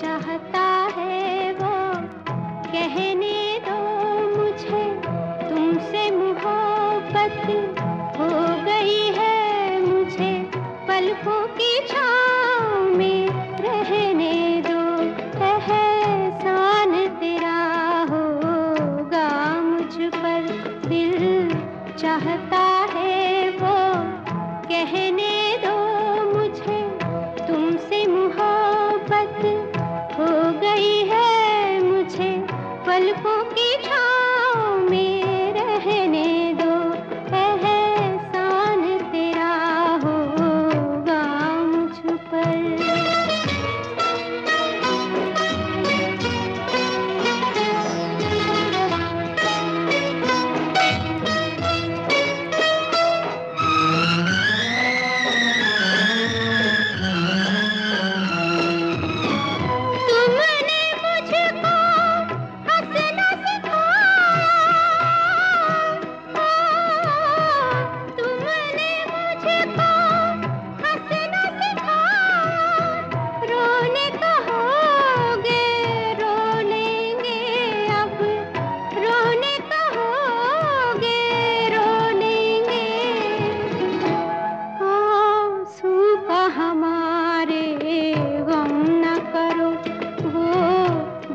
चाहता है वो, कहने दो मुझे, तुमसे मोहब्बत हो गई है मुझे पलकों की छाँव में रहने दो, एहसान तेरा होगा मुझ पर दिल चाहता पलकों की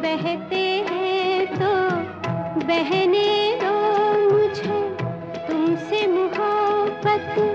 बहते हैं तो बहने दो मुझे। तुमसे मोहब्बत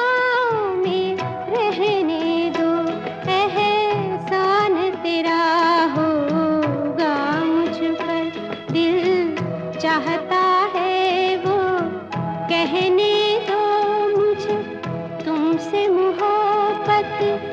चाहता है वो कहने दो मुझे तुमसे मोहब्बत।